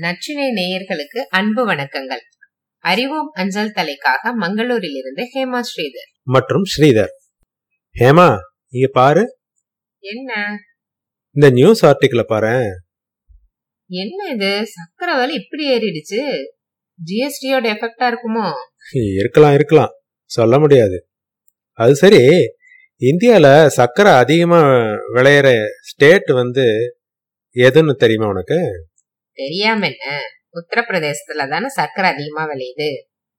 நச்சினை நேயர்களுக்கு அன்பு வணக்கங்கள். அறிவோம் அஞ்சல் தலைக்காக மங்களூரிலிருந்து ஹேமா ஸ்ரீதர். மற்றும் ஸ்ரீதர். ஹேமா இங்க பாரு. என்ன? இந்த நியூஸ் ஆர்டிக்கிள பாரு. என்ன இது? சக்கரை விலை இப்படி ஏறிடுச்சு. ஜிஎஸ்டியோட எஃபெக்டா இருக்குமோ? இருக்கலாம் இருக்கலாம். சொல்ல முடியாது. அது சரி இந்தியால சர்க்கரை அதிகமா விளையிற ஸ்டேட் வந்து எதுன்னு தெரியுமா உனக்கு? தெரியாம என்ன? உத்தரப்பிரதேசத்துல தானே சர்க்கரை அதிகமா விளையுது.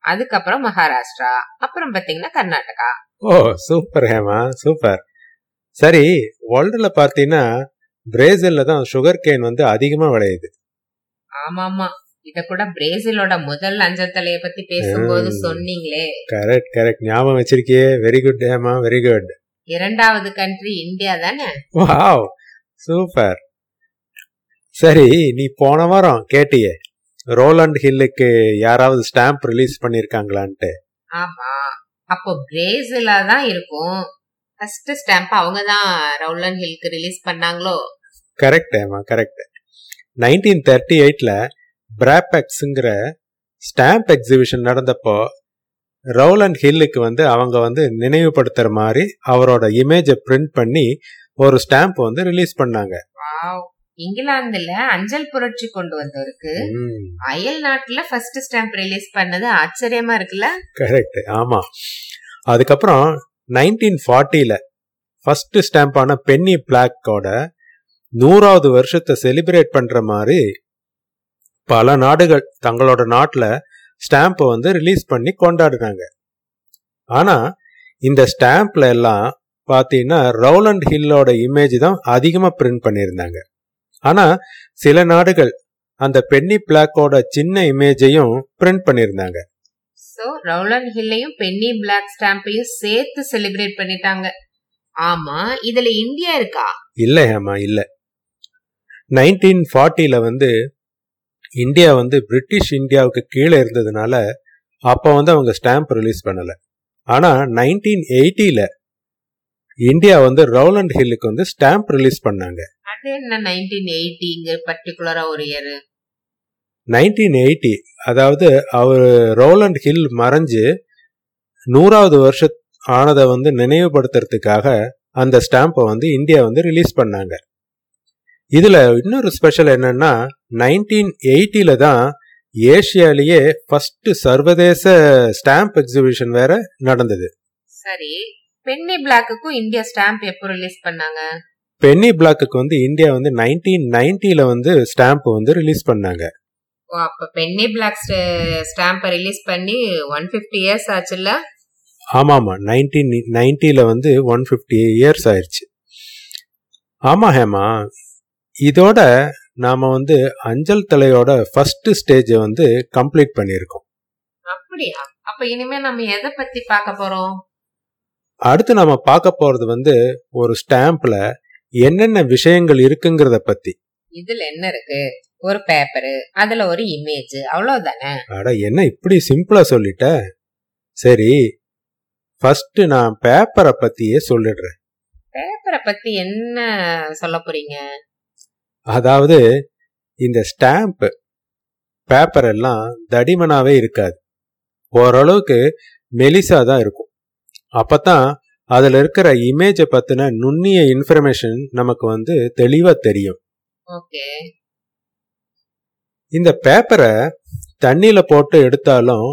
அதுக்கப்புறம் மகாராஷ்டிரா அப்புறம் பாத்தீங்கன்னா கர்நாடகா. ஓ சூப்பர் ஹேமா சூப்பர் சரி வேர்ல்டுல பார்த்தீங்கன்னா பிரேசில்ல தான் சுகர் கேன் வந்து அதிகமா விளையுது. ஆமாமா இத கூட பிரேசிலோட முதல் அஞ்சல் தலைய பத்தி பேசும்போது. சொன்னீங்களே. கரெக்ட் கரெக்ட் ஞாபகம் வச்சிருக்கியே. Very good Hema. Very good இரண்டாவது கண்ட்ரி இந்தியா தானே? வாவ் சூப்பர் சரி நீ போன வாரம் கேட்டியே ரோலண்ட் ஹில்லுக்கு யாராவது ஸ்டாம்ப் ரிலீஸ் பண்ணிருக்காங்களான்ட்டு. ஆமா அப்போ பிரேசிலா தான் இருக்கும். ஃபர்ஸ்ட் ஸ்டாம்ப் அவங்க தான் ரவுலன் ஹில்க்கு ரிலீஸ் பண்ணாங்களோ? கரெக்ட் ஏமா கரெக்ட் நைன்டீன் தேர்ட்டி எயிட்ல பிராபெக்ஸுங்கிற ஸ்டாம்ப் எக்ஸிபிஷன் நடந்தப்போ ரவுலண்ட் ஹில்லுக்கு வந்து அவங்க வந்து நினைவுபடுத்துற மாதிரி அவரோட இமேஜை பிரிண்ட் பண்ணி ஒரு ஸ்டாம்ப் வந்து ரிலீஸ் பண்ணாங்க. இங்கிலாந்துல அஞ்சல் புரட்சி கொண்டு வந்தவருக்கு அயல் நாட்டுல ஃபர்ஸ்ட் ஸ்டாம்ப் ரிலீஸ் பண்ணது ஆச்சரியமா இருக்குல்ல? கரெக்ட் ஆமா. அதுக்கப்புறம் நைன்டீன் ஃபார்ட்டியில ஃபர்ஸ்ட் ஸ்டாம்பான பென்னி பிளாக்கோட நூறாவது வருஷத்தை செலிப்ரேட் பண்ற மாதிரி பல நாடுகள் தங்களோட நாட்டில் ஸ்டாம்பை வந்து ரிலீஸ் பண்ணி கொண்டாடுனாங்க. ஆனா இந்த ஸ்டாம்ப்ல எல்லாம் பார்த்தீங்கன்னா ரவுலண்ட் ஹில்லோட இமேஜ் தான் அதிகமாக பிரிண்ட் பண்ணியிருந்தாங்க. ஆனா சில நாடுகள் அந்த பென்னி பிளாக்கோட சின்ன இமேஜையும் பிரிண்ட் பண்ணியிருந்தாங்க. சோ ரவுலன் ஹில்லையும் பென்னி பிளாக் ஸ்டாம்பையும் சேர்த்து செலிப்ரேட் பண்ணிட்டாங்க. ஆமா இதுல இந்தியா இருக்கா? இல்ல ஹேமா இல்ல. நைன்டீன் ஃபார்ட்டியில வந்து இந்தியா வந்து பிரிட்டிஷ் இந்தியாவுக்கு கீழே இருந்ததுனால அப்போ வந்து அவங்க ஸ்டாம்ப் ரிலீஸ் பண்ணல. ஆனா நைன்டீன் எயிட்டியில இந்தியா வந்து ரவுலண்ட் ஹில்லுக்கு வந்து ஸ்டாம்ப் ரிலீஸ் பண்ணாங்க. என்ன நைன்டீன் எயிட்டிங்க பர்டிகுலரா ஒரு இயர் நைன்டீன் எயிட்டி அதாவது அவர் ரோலண்ட் ஹில் மறைஞ்சு நூறாவது வருஷம் ஆனதை வந்து நினைவுபடுத்துறதுக்காக அந்த ஸ்டாம்பை வந்து இந்தியா வந்து ரிலீஸ் பண்ணாங்க. இதுல இன்னொரு ஸ்பெஷல் என்னன்னா நைன்டீன் எயிட்டில தான் ஏசியாலேயே ஃபர்ஸ்ட் சர்வதேச ஸ்டாம்ப் எக்ஸிபிஷன் வேற நடந்தது. சரி. பென்னி பிளாக்குக்கும் இந்தியா ஸ்டாம்ப் எப்போ ரிலீஸ் பண்ணாங்க? பென்னி பிளாக்குக்கு வந்து இந்தியா வந்து நைன்டீன் நைன்டில வந்து ஸ்டாம்ப் வந்து ரிலீஸ் பண்ணாங்க. அப்ப பென்னி பிளாக் ஸ்டாம்பை ரிலீஸ் பண்ணி ஒன் பிப்டி இயர்ஸ் ஆச்சுல்ல? ஆமாமா நைன்டீன் நைன்டில வந்து ஒன் ஃபிஃப்டி இயர்ஸ் ஆயிடுச்சு ஆமா ஹேமா. இதோட நாம வந்து அஞ்சல் தலையோட ஃபர்ஸ்ட் ஸ்டேஜை வந்து கம்ப்ளீட் பண்ணியிருக்கோம். அப்படியா? அப்ப இனிமே நம்ம எதை பத்தி பார்க்க போறோம்? அடுத்து நாம பார்க்க போறது வந்து ஒரு ஸ்டாம்ப்ல என்னென்ன விஷயங்கள் இருக்குங்கிறத பத்தி. இதுல என்ன இருக்கு? ஒரு பேப்பரு அதுல ஒரு இமேஜ் அவ்வளவுதானே? அட என்ன இப்படி சிம்பிளா சொல்லிட்ட? சரி ஃபர்ஸ்ட் நான் பேப்பரை பத்தியே சொல்லிடுறேன். பேப்பரை பத்தி என்ன சொல்ல போறீங்க? அதாவது இந்த ஸ்டாம்ப் பேப்பர் எல்லாம் தடிமனாவே இருக்காது. ஓரளவுக்கு மெலிசா தான் இருக்கும். அப்பதான் அதுல இருக்கிற இமேஜை பத்தின நுண்ணிய இன்ஃபர்மேஷன் நமக்கு வந்து தெளிவா தெரியும். இந்த பேப்பரை தண்ணியில போட்டு எடுத்தாலும்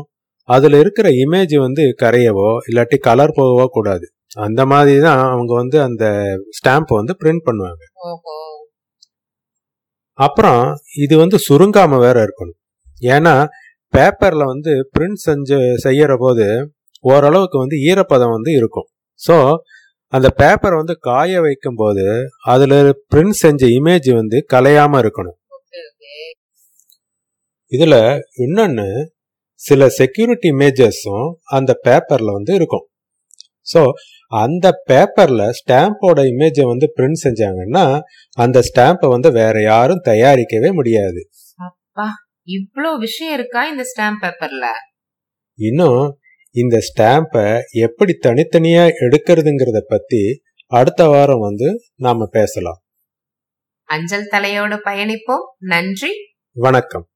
அதுல இருக்கிற இமேஜ் வந்து கரையவோ இல்லாட்டி கலர் போகவோ கூடாது. அந்த மாதிரி தான் அவங்க வந்து அந்த ஸ்டாம்ப் வந்து பிரிண்ட் பண்ணுவாங்க. அப்புறம் இது வந்து சுருங்காம வேற இருக்கணும். ஏன்னா பேப்பர்ல வந்து பிரிண்ட் செஞ்ச செய்யற போது ஓரளவுக்கு வந்து ஈரப்பதம் வந்து இருக்கும். ஸோ அந்த பேப்பர் வந்து காய வைக்கும் போது அதுல பிரிண்ட் செஞ்ச இமேஜ் வந்து கலையாம இருக்கணும். இதுல இன்னொன்னு சில செக்யூரிட்டி இமேஜஸும் அந்த பேப்பர்ல வந்து இருக்கும். ஸோ அந்த பேப்பர்ல ஸ்டாம்போட இமேஜை வந்து பிரிண்ட் செஞ்சாங்கன்னா அந்த ஸ்டாம்பை வந்து வேற யாரும் தயாரிக்கவே முடியாது. இவ்ளோ விஷயம் இருக்கா இந்த ஸ்டாம்ப் பேப்பர்ல இன்னும் இந்த ஸ்டாம்பை எப்படி தனித்தனியா எடுக்கிறதுங்கிறத பத்தி அடுத்த வாரம் வந்து நாம பேசலாம். அஞ்சல் தலையோடு பயணிப்போம். நன்றி. வணக்கம்.